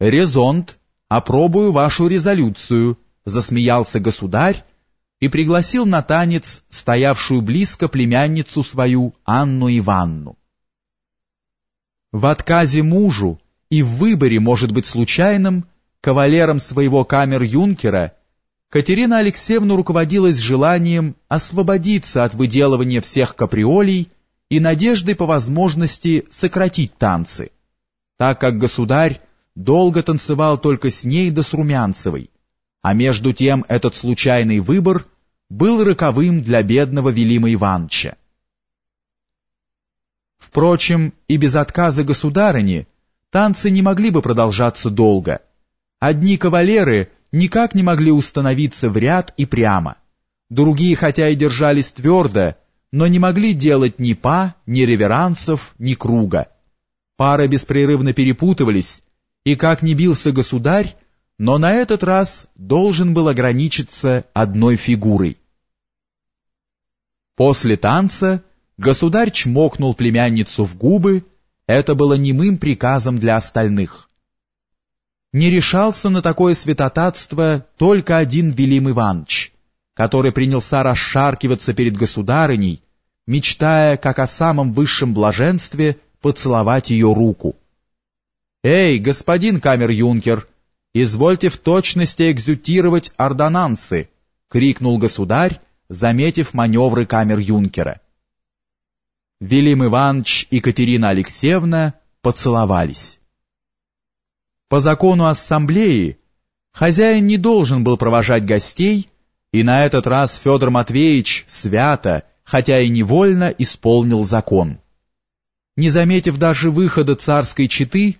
«Резонт, опробую вашу резолюцию», — засмеялся государь и пригласил на танец стоявшую близко племянницу свою Анну Иванну. В отказе мужу и в выборе, может быть, случайным, кавалером своего камер-юнкера Катерина Алексеевна руководилась желанием освободиться от выделывания всех каприолей и надеждой по возможности сократить танцы, так как государь долго танцевал только с ней да с Румянцевой, а между тем этот случайный выбор был роковым для бедного Велима Ивановича. Впрочем, и без отказа государыни танцы не могли бы продолжаться долго. Одни кавалеры никак не могли установиться в ряд и прямо, другие хотя и держались твердо, но не могли делать ни па, ни реверансов, ни круга. Пары беспрерывно перепутывались, и как ни бился государь, но на этот раз должен был ограничиться одной фигурой. После танца государь чмокнул племянницу в губы, это было немым приказом для остальных. Не решался на такое святотатство только один Велим Иванович, который принялся расшаркиваться перед государыней, мечтая, как о самом высшем блаженстве, поцеловать ее руку. «Эй, господин камер-юнкер, извольте в точности экзютировать ордонансы!» — крикнул государь, заметив маневры камер-юнкера. Велим Иванович и Катерина Алексеевна поцеловались. По закону ассамблеи хозяин не должен был провожать гостей, и на этот раз Федор Матвеевич свято, хотя и невольно, исполнил закон. Не заметив даже выхода царской четы,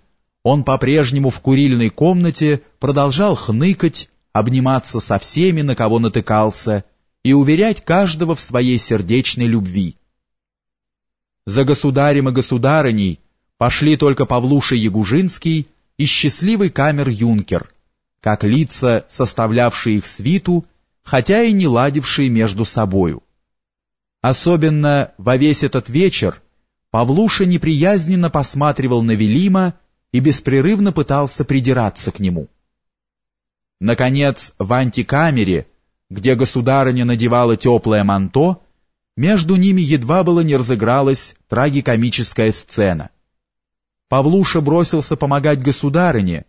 он по-прежнему в курильной комнате продолжал хныкать, обниматься со всеми, на кого натыкался, и уверять каждого в своей сердечной любви. За государем и государыней пошли только Павлуша Ягужинский и счастливый камер-юнкер, как лица, составлявшие их свиту, хотя и не ладившие между собою. Особенно во весь этот вечер Павлуша неприязненно посматривал на Велима и беспрерывно пытался придираться к нему. Наконец, в антикамере, где государыня надевала теплое манто, между ними едва было не разыгралась трагикомическая сцена. Павлуша бросился помогать государыне,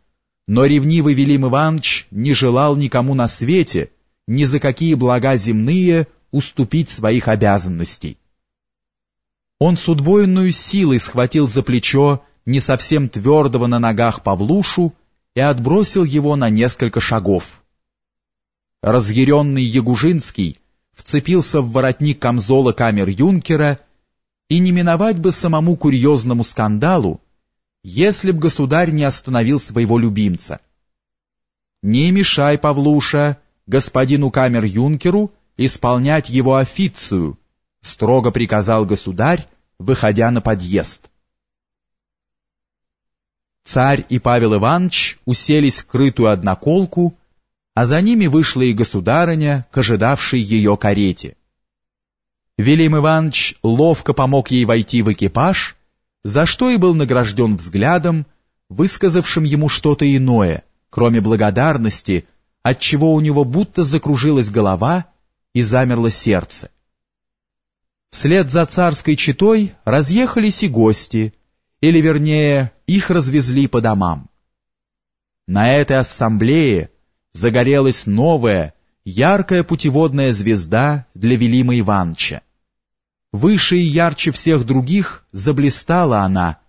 но ревнивый Велим Иванович не желал никому на свете, ни за какие блага земные, уступить своих обязанностей. Он с удвоенной силой схватил за плечо не совсем твердого на ногах Павлушу и отбросил его на несколько шагов. Разъяренный Ягужинский вцепился в воротник камзола камер-юнкера и не миновать бы самому курьезному скандалу, если б государь не остановил своего любимца. «Не мешай, Павлуша, господину камер-юнкеру исполнять его официю», строго приказал государь, выходя на подъезд. Царь и Павел Иванович уселись в крытую одноколку, а за ними вышла и государыня к ожидавшей ее карете. Велим Иванович ловко помог ей войти в экипаж, за что и был награжден взглядом, высказавшим ему что-то иное, кроме благодарности, от чего у него будто закружилась голова и замерло сердце. Вслед за царской четой разъехались и гости, или вернее, их развезли по домам. На этой ассамблее загорелась новая, яркая путеводная звезда для Велима Ивановича. Выше и ярче всех других заблистала она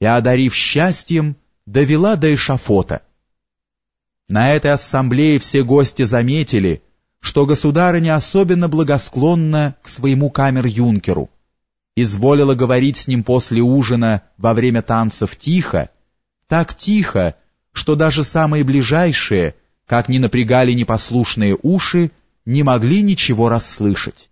и, одарив счастьем, довела до эшафота. На этой ассамблее все гости заметили, что государыня особенно благосклонна к своему камер-юнкеру, изволила говорить с ним после ужина во время танцев тихо, так тихо, что даже самые ближайшие, как ни напрягали непослушные уши, не могли ничего расслышать.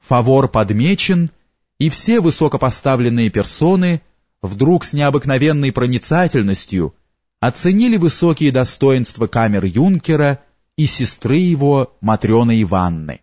Фавор подмечен, и все высокопоставленные персоны вдруг с необыкновенной проницательностью оценили высокие достоинства камер юнкера и сестры его Матрены Иванны.